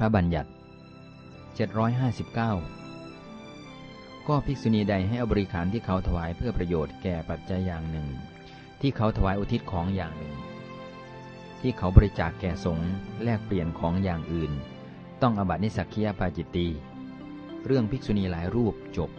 ระบัญญัติ 759 ก็ภิกษุณีใดให้อบริขารที่เขาถวายเพื่อประโยชน์แก่ปัจจัยอย่างหนึ่ง ที่เขาถวายอุทิศของอย่างหนึ่ง ที่เขาบริจาคแก่สงฆ์แลกเปลี่ยนของอย่างอื่น ต้องอบัตินิสักคียปาจิตตีเรื่องภิกษุณีหลายรูปจบ